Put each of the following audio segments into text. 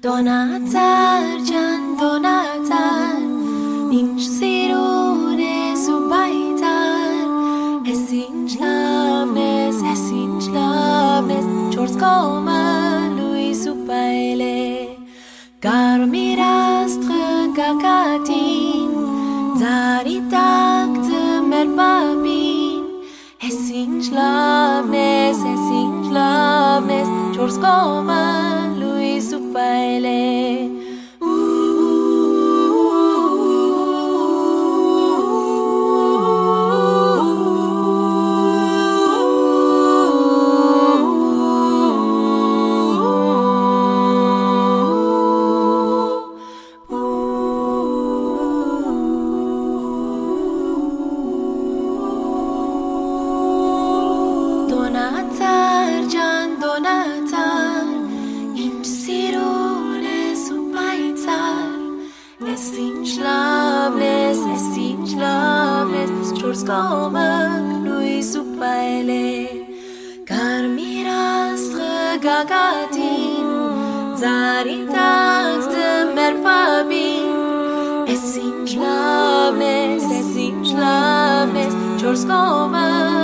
Դոնացար ջան դոնացար ինչ սիրուն ես ու բայցար ես ինչ լավն ես ես ինչ լավն ես չորս կոմա լույս ու պայլե կարմիր աստղը գագաթին ծարի տակ ձմեր բաբին ես ինչ լավն ես ես ինչ լավն ես չորս կոմա լույս ու պայլ է, Դոնատար ես չորս կողմը լույս ու պայլ է կարմիր աստղը գագատին ձարի տակ ձմեր պապին ես ինչ լավն ես ես ինչ լավն ես չորս կողմը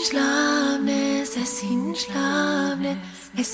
Ես ինչ լավն ես, ես